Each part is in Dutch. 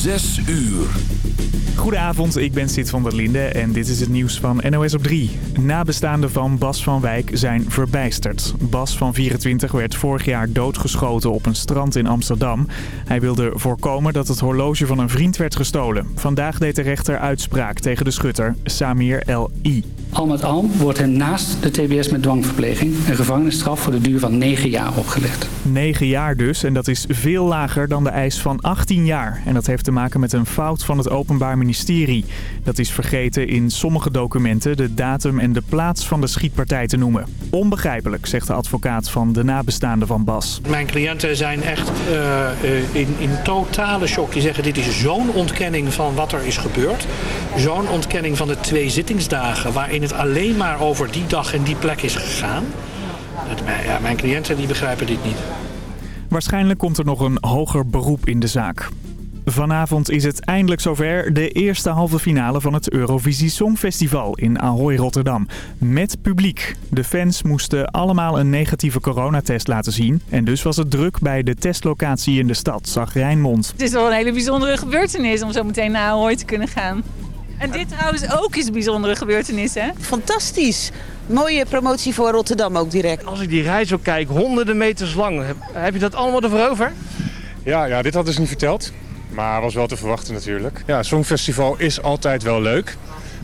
Zes uur. Goedenavond, ik ben Sid van der Linde en dit is het nieuws van NOS op 3. Nabestaanden van Bas van Wijk zijn verbijsterd. Bas van 24 werd vorig jaar doodgeschoten op een strand in Amsterdam. Hij wilde voorkomen dat het horloge van een vriend werd gestolen. Vandaag deed de rechter uitspraak tegen de schutter Samir L.I. Al met al wordt hem naast de TBS met dwangverpleging een gevangenisstraf voor de duur van 9 jaar opgelegd. 9 jaar dus en dat is veel lager dan de eis van 18 jaar. En dat heeft te maken met een fout van het Openbaar Ministerie. Dat is vergeten in sommige documenten de datum en de plaats van de schietpartij te noemen. Onbegrijpelijk, zegt de advocaat van de nabestaanden van Bas. Mijn cliënten zijn echt uh, in, in totale shock. Die zeggen dit is zo'n ontkenning van wat er is gebeurd. Zo'n ontkenning van de twee zittingsdagen waarin het alleen maar over die dag en die plek is gegaan. Dat, ja, mijn cliënten die begrijpen dit niet. Waarschijnlijk komt er nog een hoger beroep in de zaak. Vanavond is het eindelijk zover de eerste halve finale van het Eurovisie Songfestival in Ahoy, Rotterdam. Met publiek. De fans moesten allemaal een negatieve coronatest laten zien. En dus was het druk bij de testlocatie in de stad, zag Rijnmond. Het is wel een hele bijzondere gebeurtenis om zo meteen naar Ahoy te kunnen gaan. En dit trouwens ook is een bijzondere gebeurtenis, hè? Fantastisch. Mooie promotie voor Rotterdam ook direct. Als ik die reis ook kijk, honderden meters lang. Heb, heb je dat allemaal ervoor over? Ja, ja, dit hadden ze niet verteld. Maar was wel te verwachten natuurlijk. Ja, Songfestival is altijd wel leuk.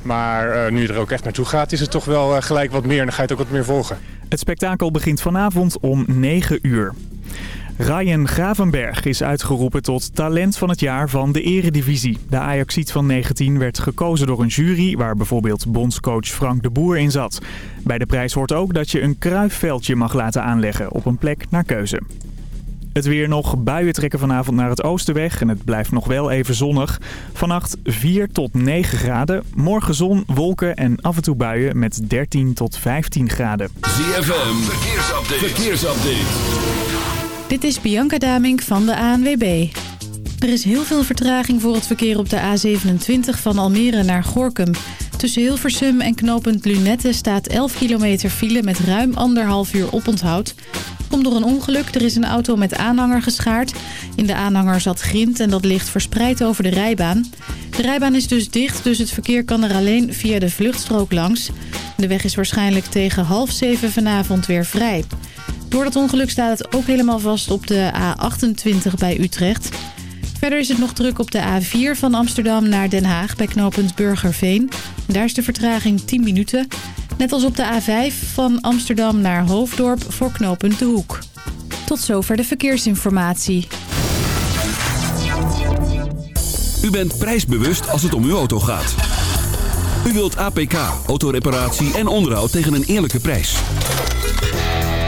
Maar uh, nu je er ook echt naartoe gaat, is het toch wel uh, gelijk wat meer. En dan ga je het ook wat meer volgen. Het spektakel begint vanavond om 9 uur. Ryan Gravenberg is uitgeroepen tot talent van het jaar van de eredivisie. De Ajaxiet van 19 werd gekozen door een jury waar bijvoorbeeld bondscoach Frank de Boer in zat. Bij de prijs hoort ook dat je een kruifveldje mag laten aanleggen op een plek naar keuze. Het weer nog. Buien trekken vanavond naar het oosten weg en het blijft nog wel even zonnig. Vannacht 4 tot 9 graden. Morgen zon, wolken en af en toe buien met 13 tot 15 graden. ZFM, verkeersupdate. verkeersupdate. Dit is Bianca Damink van de ANWB. Er is heel veel vertraging voor het verkeer op de A27 van Almere naar Gorkum. Tussen Hilversum en knooppunt Lunette staat 11 kilometer file met ruim anderhalf uur oponthoud. Komt door een ongeluk, er is een auto met aanhanger geschaard. In de aanhanger zat grind en dat ligt verspreid over de rijbaan. De rijbaan is dus dicht, dus het verkeer kan er alleen via de vluchtstrook langs. De weg is waarschijnlijk tegen half zeven vanavond weer vrij. Door dat ongeluk staat het ook helemaal vast op de A28 bij Utrecht. Verder is het nog druk op de A4 van Amsterdam naar Den Haag bij knooppunt Burgerveen. Daar is de vertraging 10 minuten. Net als op de A5 van Amsterdam naar Hoofddorp voor knooppunt De Hoek. Tot zover de verkeersinformatie. U bent prijsbewust als het om uw auto gaat. U wilt APK, autoreparatie en onderhoud tegen een eerlijke prijs.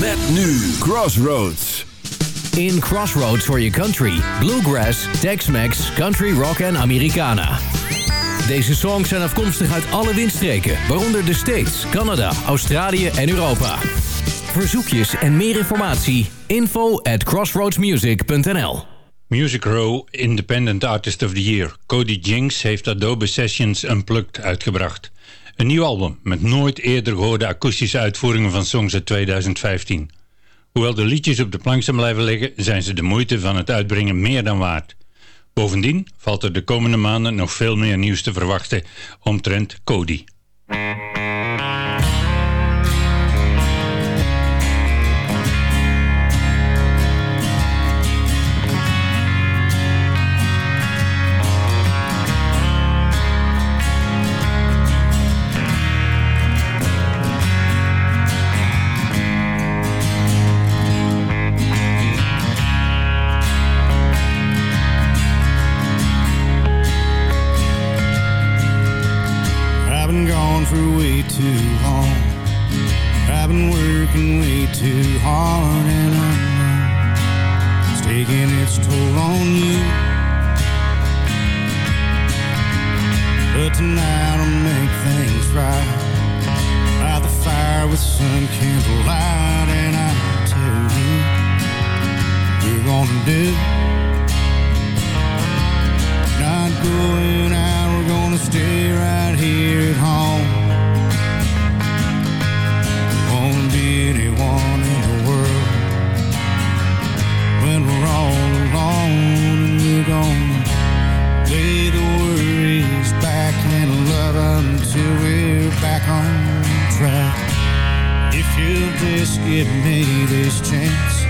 Met nu Crossroads. In Crossroads for your country. Bluegrass, Tex-Mex, Country Rock en Americana. Deze songs zijn afkomstig uit alle windstreken, waaronder de States, Canada, Australië en Europa. Verzoekjes en meer informatie, info at crossroadsmusic.nl Music Row Independent Artist of the Year. Cody Jinks heeft Adobe Sessions Unplugged uitgebracht. Een nieuw album met nooit eerder gehoorde akoestische uitvoeringen van songs uit 2015. Hoewel de liedjes op de plank zijn blijven liggen, zijn ze de moeite van het uitbrengen meer dan waard. Bovendien valt er de komende maanden nog veel meer nieuws te verwachten omtrent Cody. for way too long. I've been working way too hard and I'm it's taking its toll on you. But tonight I'll make things right. by the fire with some candlelight and I tell you we're gonna do. Not going out, we're gonna stay right here at home until we're back on track. If you'll just give me this chance,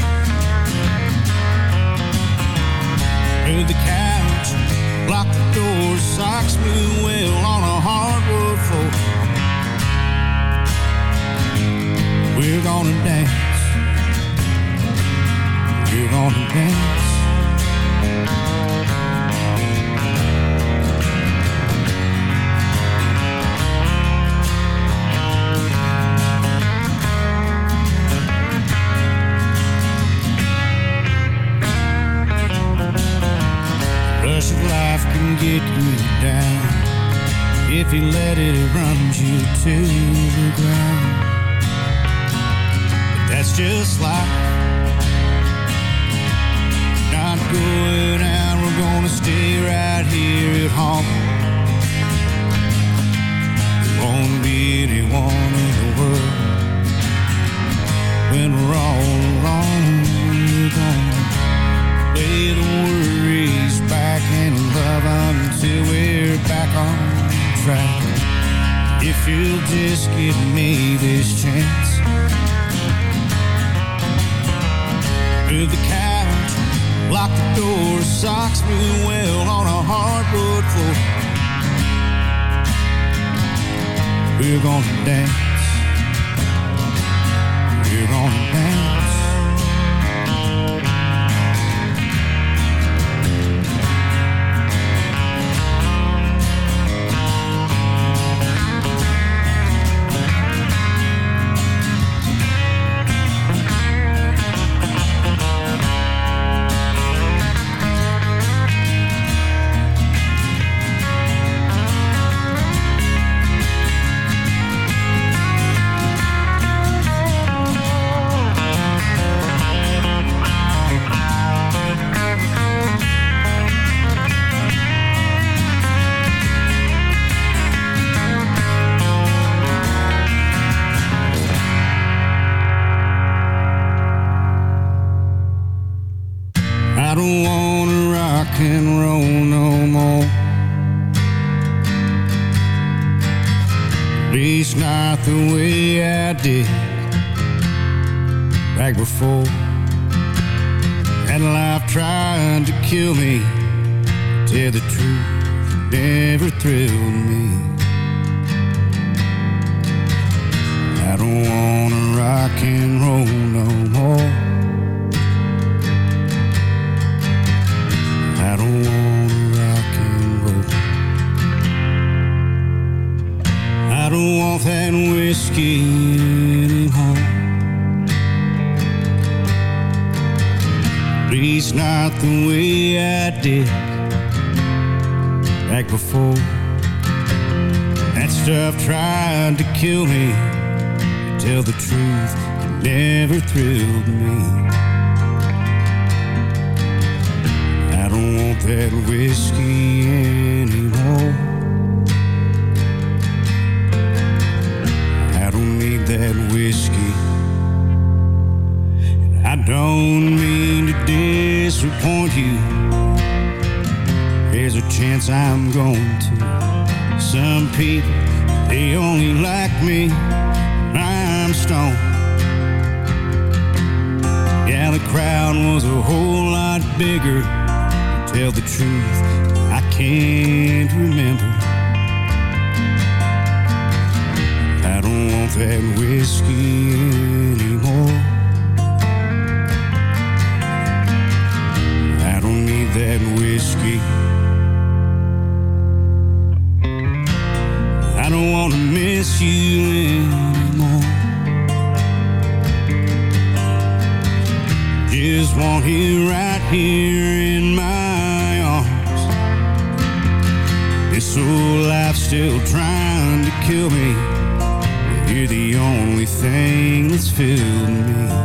move the couch, lock the doors, socks move well on a hardwood floor. We're gonna dance. We're gonna dance. To the ground. We're crowd was a whole lot bigger tell the truth, I can't remember. I don't want that whiskey anymore. I don't need that whiskey. I don't want to miss you anymore. just want you right here in my arms. This old life's still trying to kill me. You're the only thing that's filled me.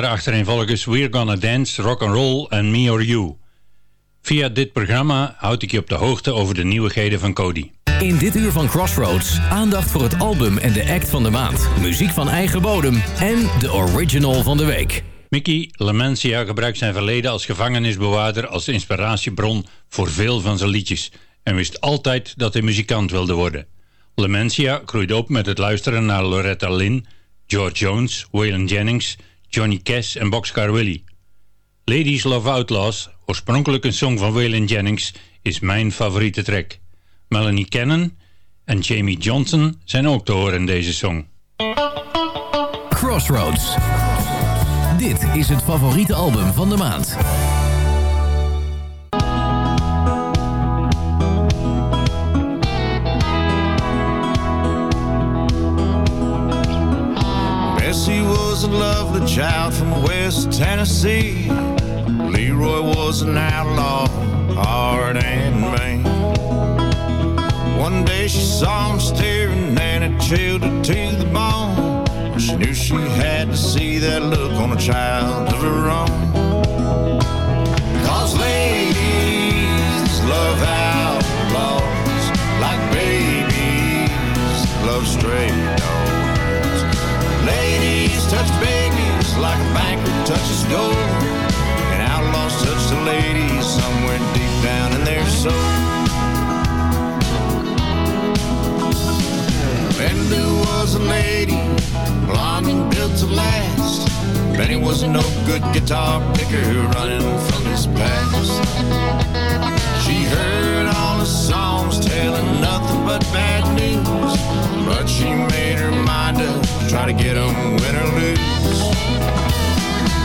Waren achtereenvolgens We're Gonna Dance, Rock and Roll en Me or You. Via dit programma houd ik je op de hoogte over de nieuwigheden van Cody. In dit uur van Crossroads aandacht voor het album en de act van de maand. Muziek van eigen bodem en de original van de week. Mickey Lamentia gebruikt zijn verleden als gevangenisbewaarder als inspiratiebron voor veel van zijn liedjes en wist altijd dat hij muzikant wilde worden. Lamentia groeide op met het luisteren naar Loretta Lynn, George Jones, Waylon Jennings, Johnny Cash en Boxcar Willie. Ladies Love Outlaws, oorspronkelijk een song van Waylon Jennings, is mijn favoriete track. Melanie Cannon en Jamie Johnson zijn ook te horen in deze song. Crossroads. Dit is het favoriete album van de maand. Was a lovely child from West Tennessee. Leroy was an outlaw, hard and mean. One day she saw him staring and it chilled her to the bone. She knew she had to see that look on a child of her own. Cause ladies love outlaws like babies love stray dogs. Ladies touch babies like a banker touches gold. And outlaws touch the ladies somewhere deep down in their soul. Lou was a lady, blonde and built to last. Benny was no good guitar picker running from his past. She heard all the songs telling nothing but bad news. But she made her mind up, try to get them win or lose.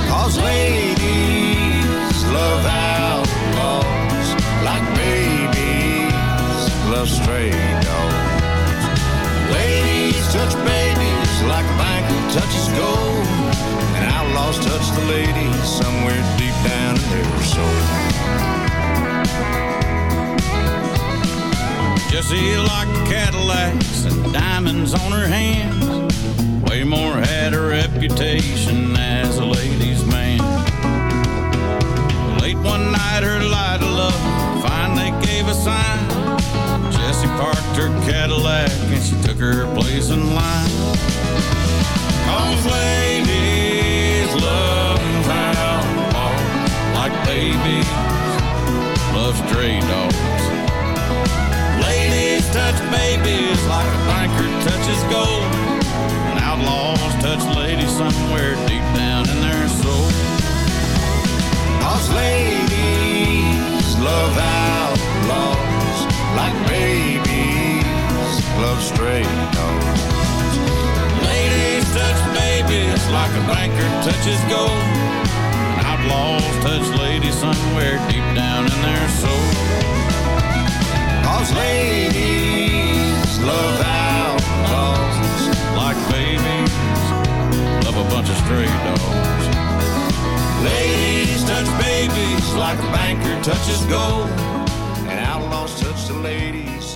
Cause ladies love outlaws like babies love stray dogs. Ladies touch babies like a banker touches gold. And outlaws touch the ladies somewhere deep down in their soul. Jessie liked Cadillacs and diamonds on her hands. Waymore had a reputation as a ladies' man. Late one night, her light of love finally gave a sign. Jessie parked her Cadillac and she took her place in line. Cause ladies love outlaws oh, like babies love stray dogs. Touch babies like a banker touches gold. And outlaws touch ladies somewhere deep down in their soul. Cause ladies love outlaws like babies love stray dogs. Ladies touch babies like a banker touches gold. And outlaws touch ladies somewhere deep down in their soul. Cause ladies love outlaws like babies love a bunch of stray dogs. Ladies touch babies like a banker touches gold. And outlaws touch the ladies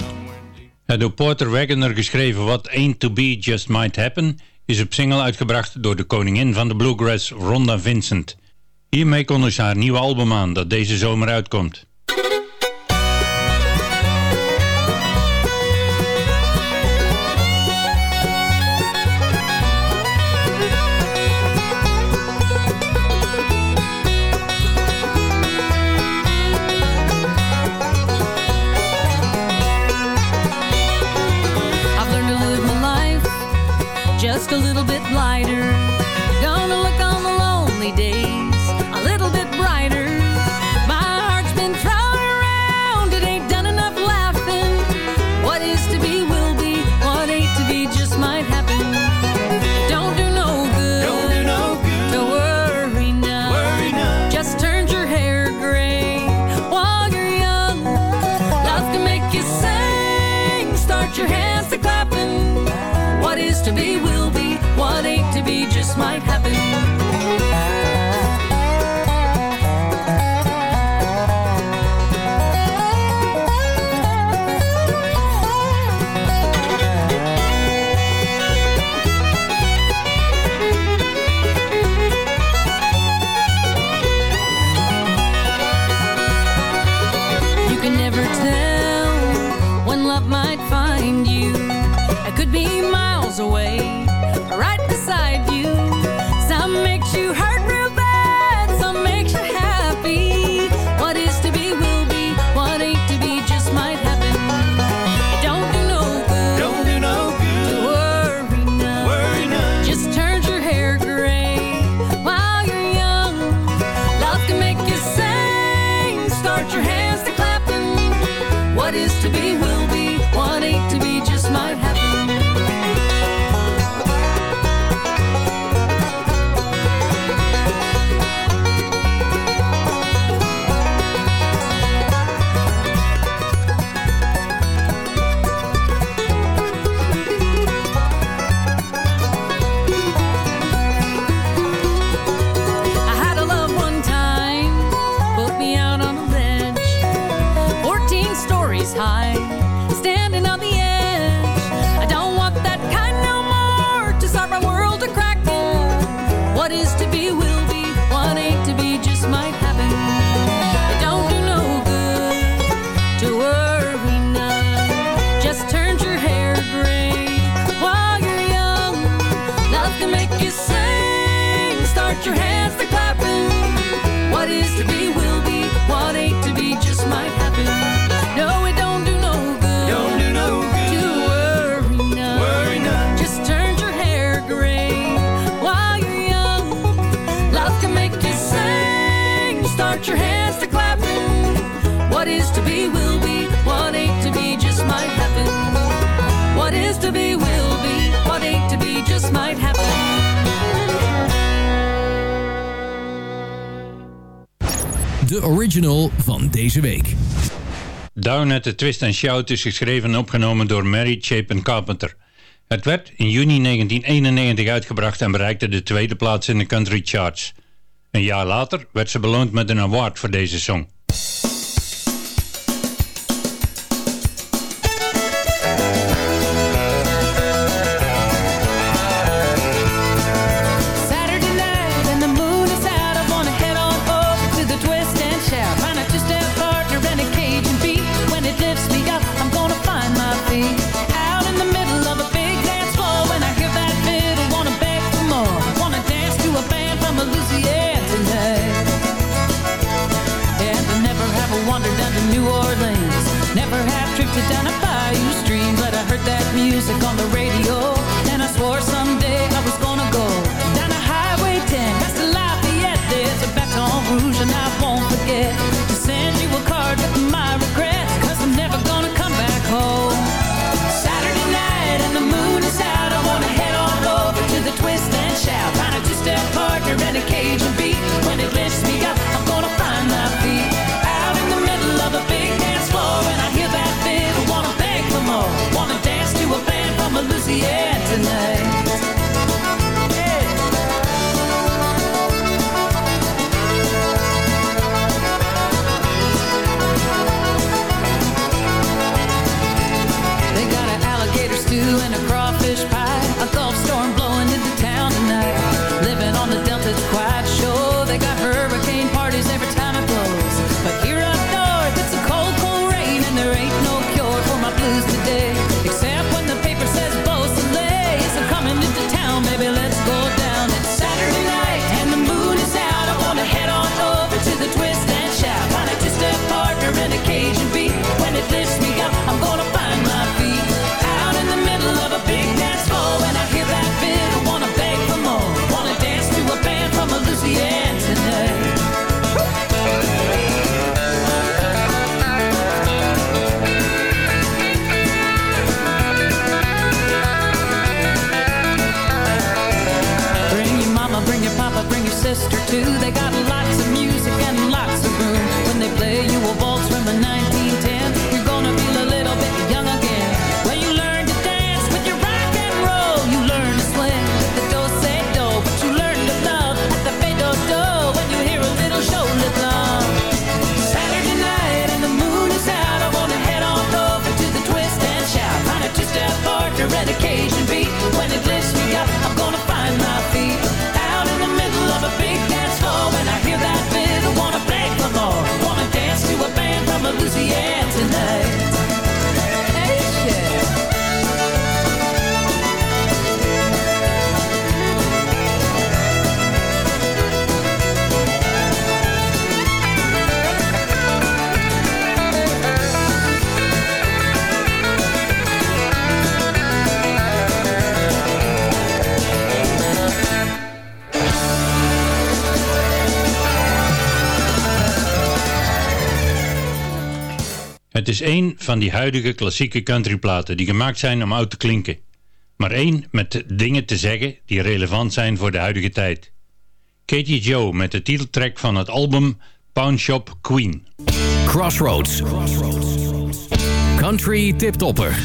Het door Porter Wagoner geschreven What Ain't To Be Just Might Happen is op single uitgebracht door de koningin van de bluegrass Rhonda Vincent. Hiermee kondigt ze haar nieuwe album aan dat deze zomer uitkomt. Just a little bit lighter. Gonna look on the lonely days What is to be will be. What ain't to be just might happen. It don't do no good to worry none. Just turn your hair gray while you're young. Love can make you sing. Start your hands to clapping. What is to be will be. What ain't to be just might happen. your hands to clapping. What is to be will be. What ain't to be just might happen. What is to be will be. What ain't to be just might happen. De original van deze week. Down at the Twist and Shout is geschreven en opgenomen door Mary Chapin Carpenter. Het werd in juni 1991 uitgebracht en bereikte de tweede plaats in de country charts. Een jaar later werd ze beloond met een award voor deze song. see it tonight. Het is één van die huidige klassieke countryplaten die gemaakt zijn om oud te klinken. Maar één met dingen te zeggen die relevant zijn voor de huidige tijd. Katie Joe met de titeltrack van het album Pawn Shop Queen. Crossroads. Country tiptopper.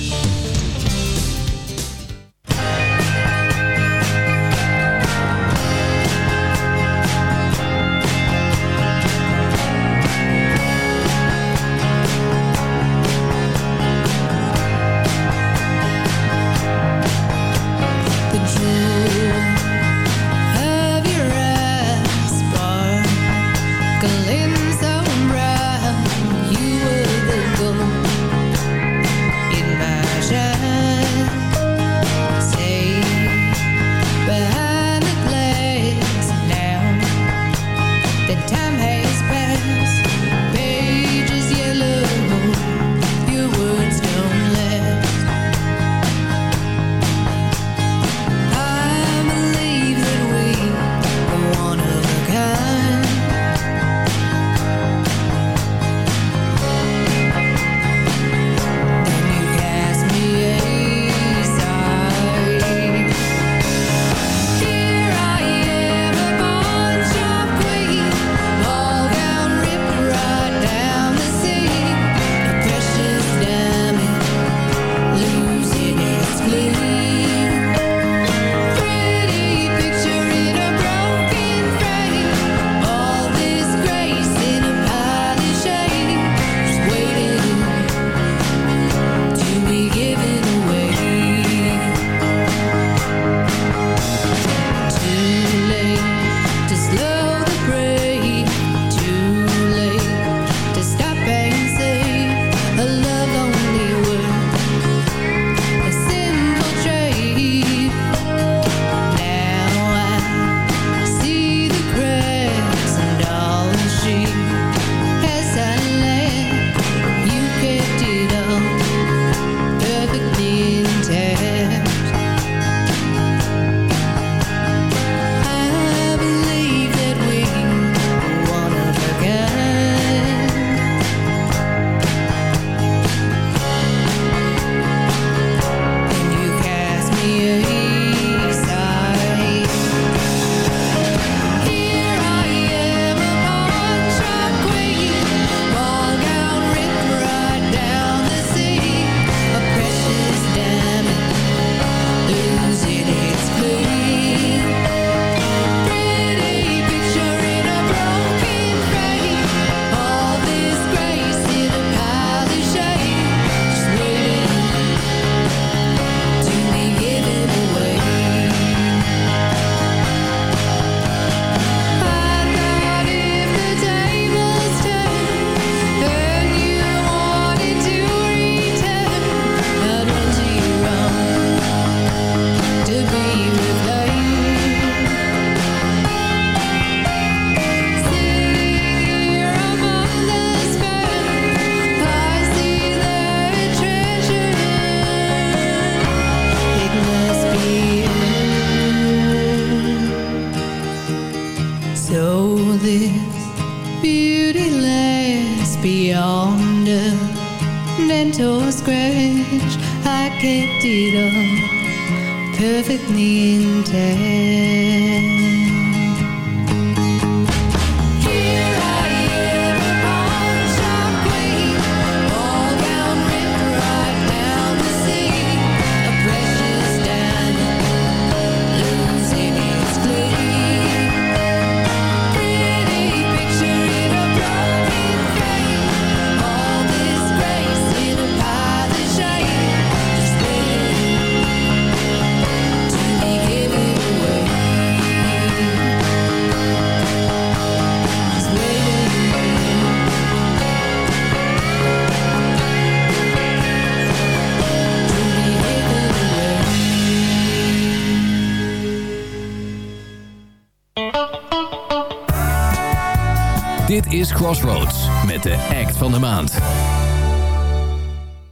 van de maand.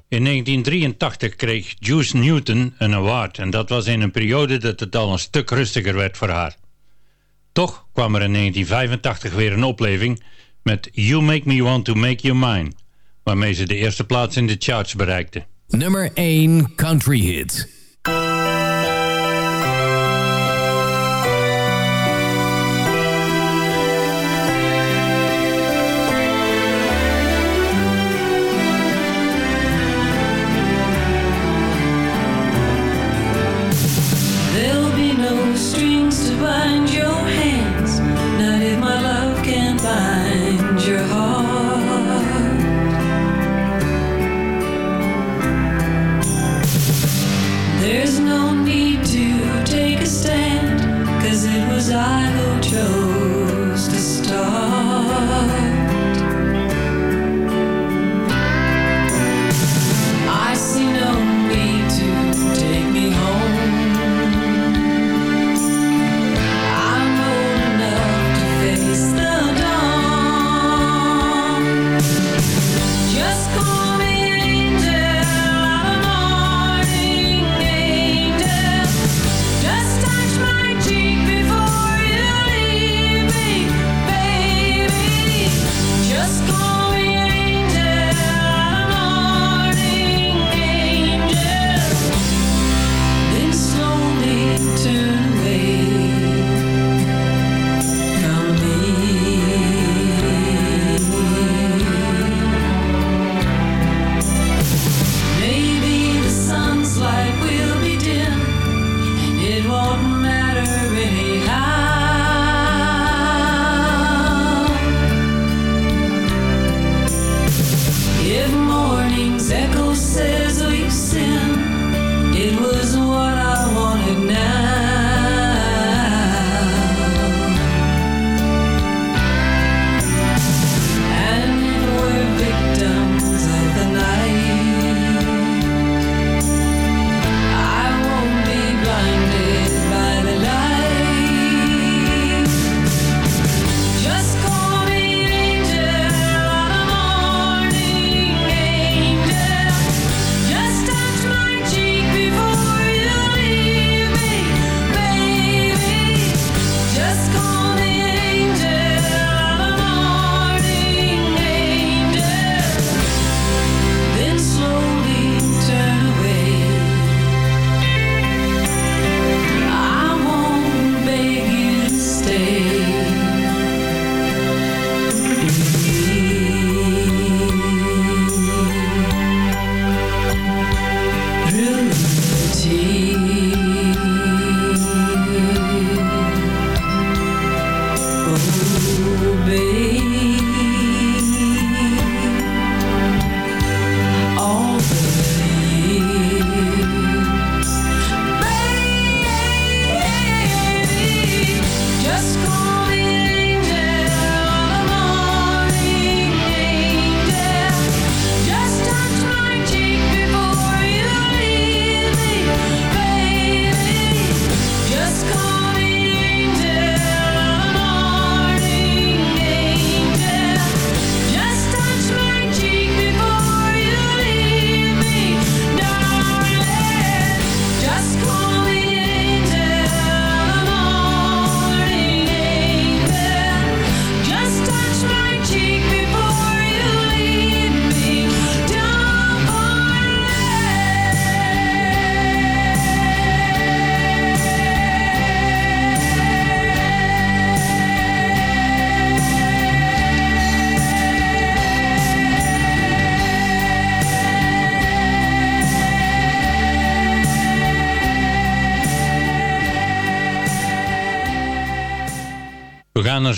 In 1983 kreeg Juice Newton een award en dat was in een periode dat het al een stuk rustiger werd voor haar. Toch kwam er in 1985 weer een opleving met You Make Me Want To Make You Mine, waarmee ze de eerste plaats in de charts bereikte. Nummer 1 Country Hit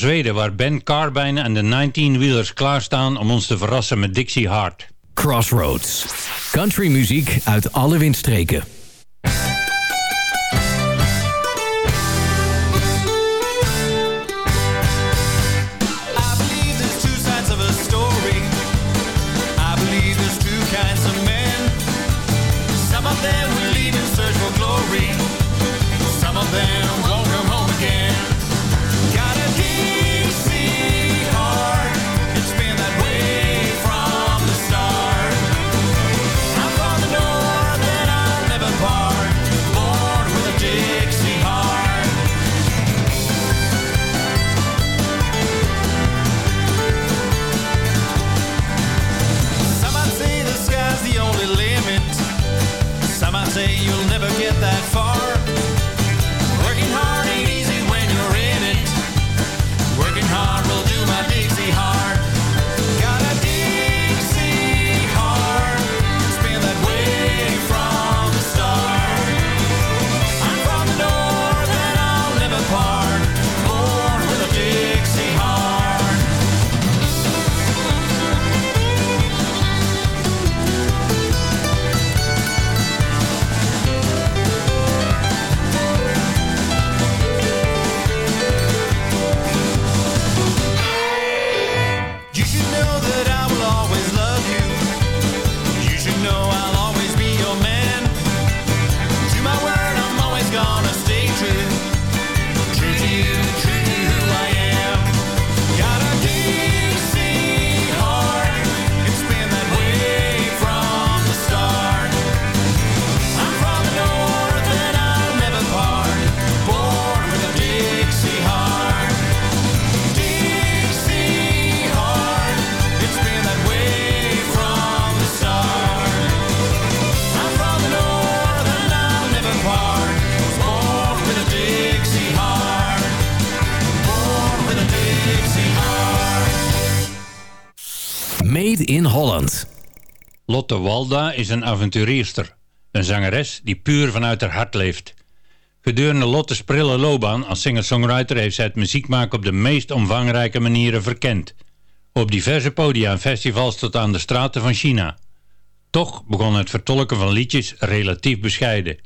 Zweden waar Ben Carbine en de 19-wheelers klaarstaan om ons te verrassen met Dixie Hart. Crossroads. Country muziek uit alle windstreken. Lotte Walda is een avonturierster. Een zangeres die puur vanuit haar hart leeft. Gedurende Lotte's prille loopbaan als singer-songwriter heeft zij het muziek maken op de meest omvangrijke manieren verkend. Op diverse podia en festivals tot aan de straten van China. Toch begon het vertolken van liedjes relatief bescheiden.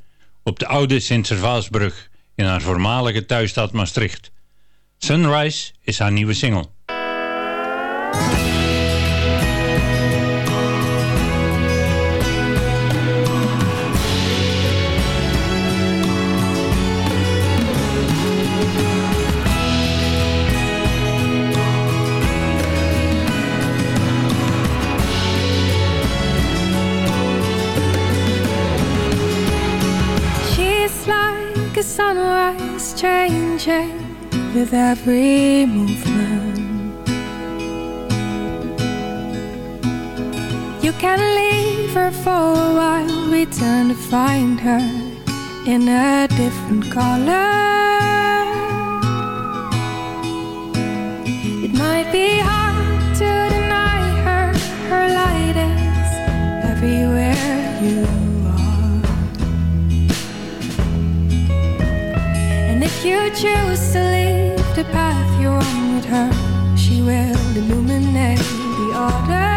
Op de oude Sint-Servaasbrug in haar voormalige thuisstad Maastricht. Sunrise is haar nieuwe single. Changing with every movement. You can leave her for a while, return to find her in a different color. It might be hard to deny her, her light is everywhere you you choose to leave the path you're on with her, she will illuminate the order.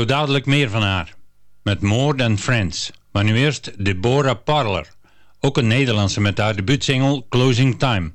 Zo dadelijk meer van haar. Met More Than Friends. Maar nu eerst Deborah Parler. Ook een Nederlandse met haar debuutsingle Closing Time.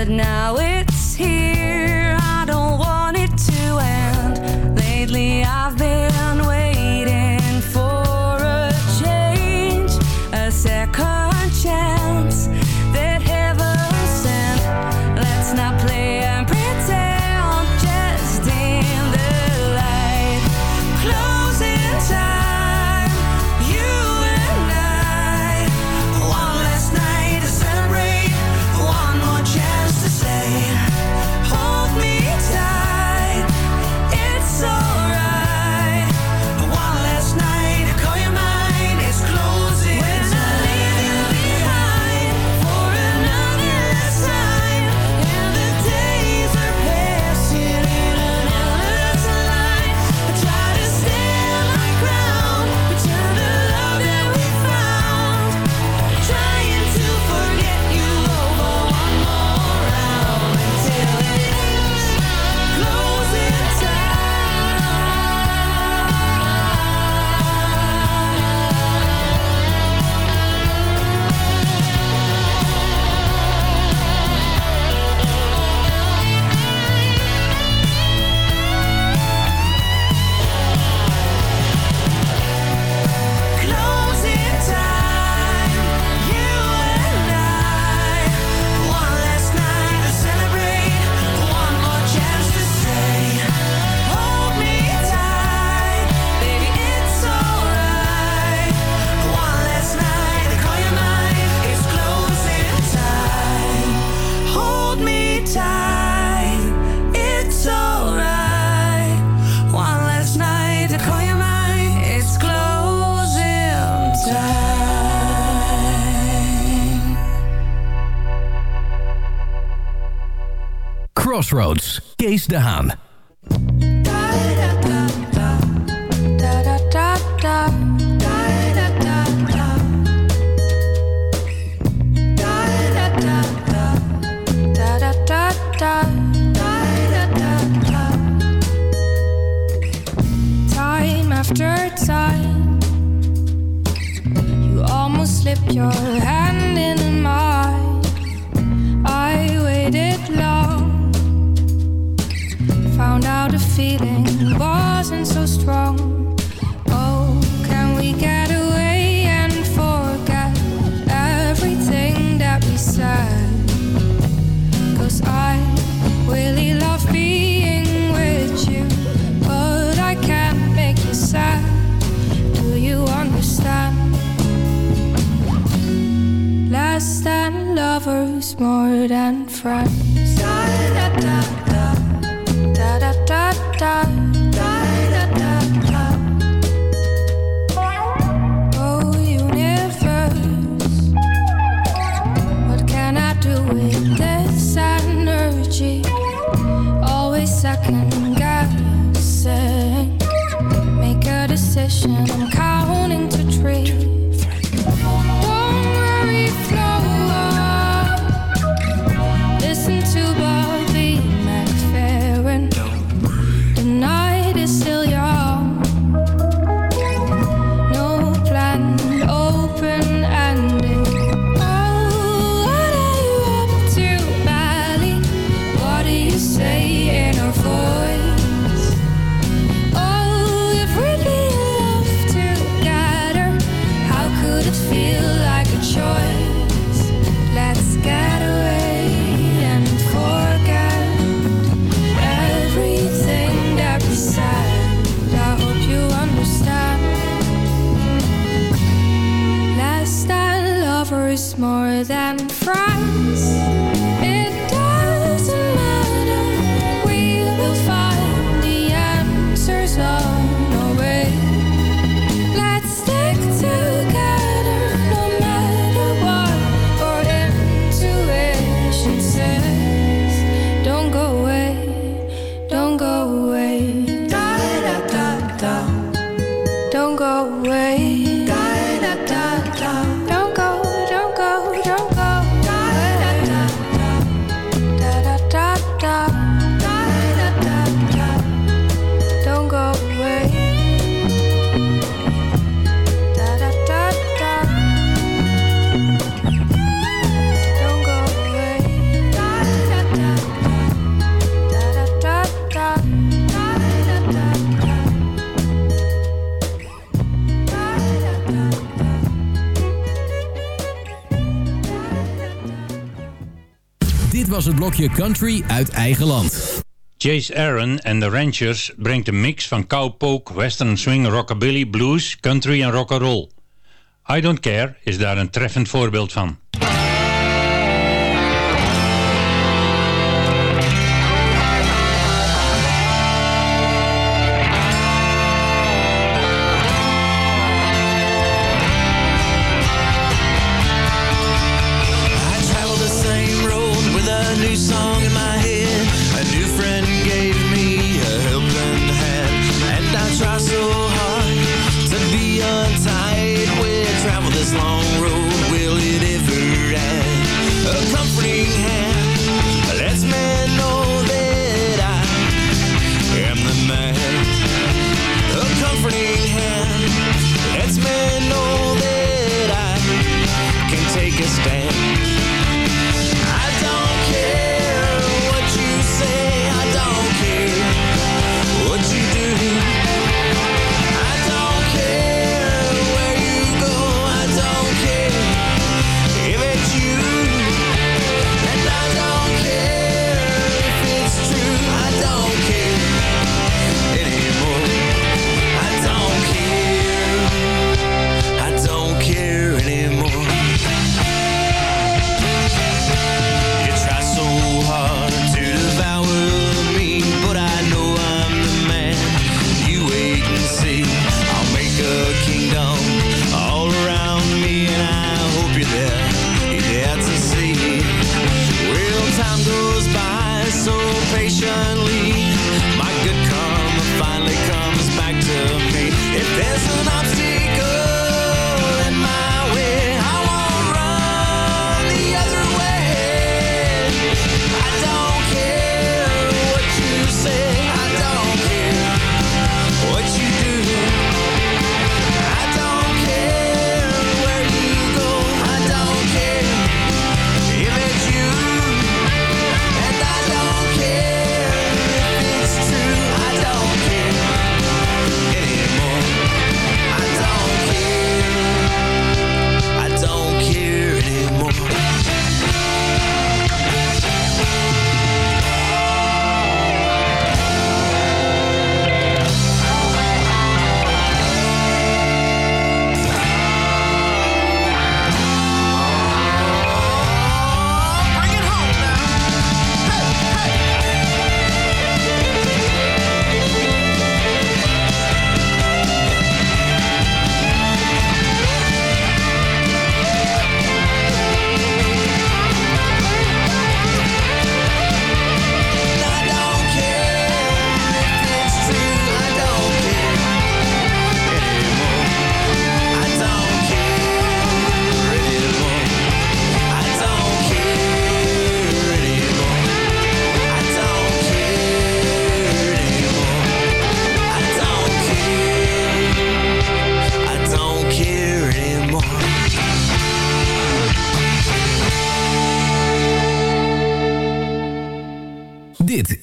but now it's Crossroads, Kees de Haan. Time after time, you almost slip your strong. het blokje country uit eigen land. Chase Aaron en de Ranchers brengt een mix van cowpoke, western swing, rockabilly, blues, country en rock'n'roll. I Don't Care is daar een treffend voorbeeld van.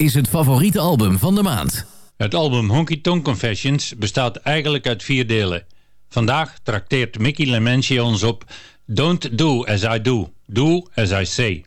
is het favoriete album van de maand. Het album Honky Tonk Confessions bestaat eigenlijk uit vier delen. Vandaag trakteert Mickey Lementia ons op Don't Do As I Do, Do As I Say.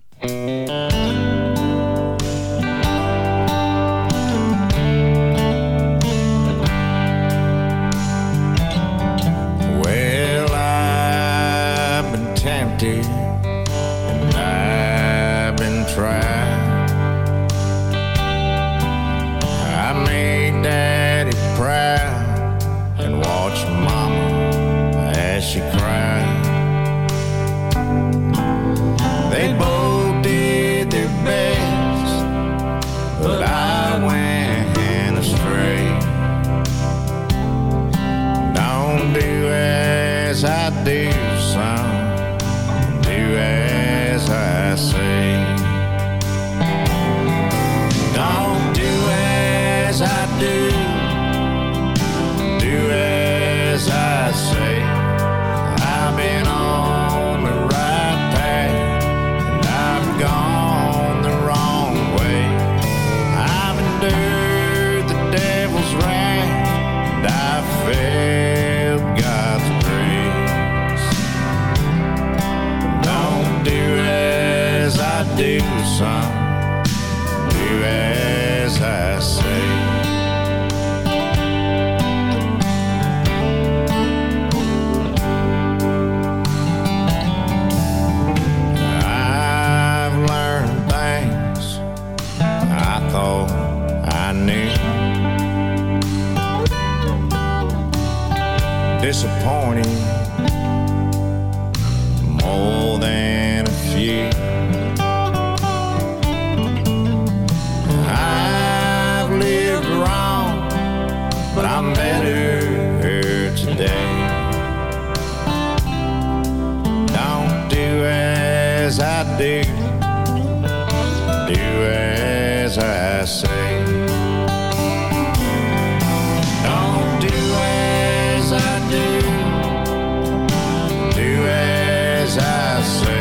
I say.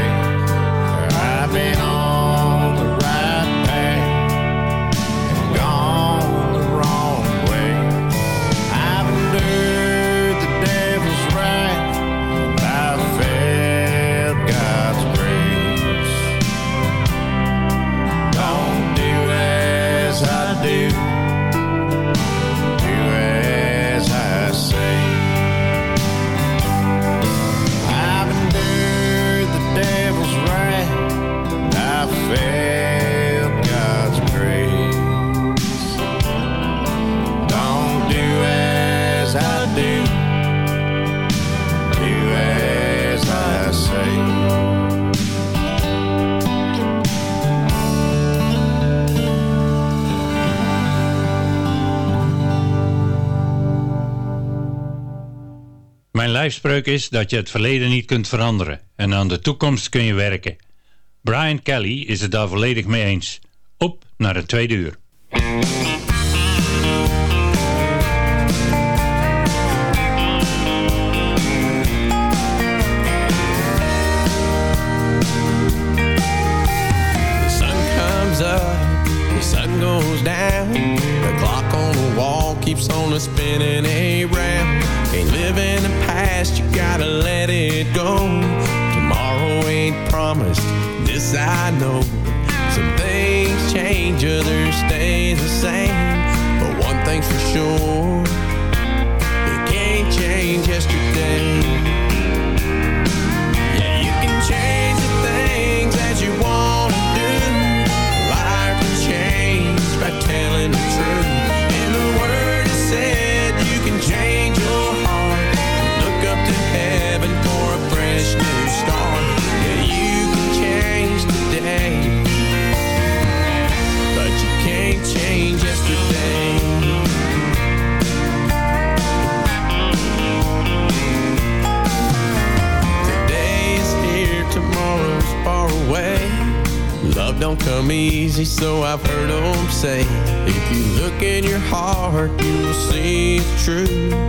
lijfspreuk is dat je het verleden niet kunt veranderen en aan de toekomst kun je werken. Brian Kelly is het daar volledig mee eens. Op naar het tweede uur. spinning go. Tomorrow ain't promised, this I know. Some things change, others stay the same. But one thing's for sure It can't change yesterday. heart, you will see it's true.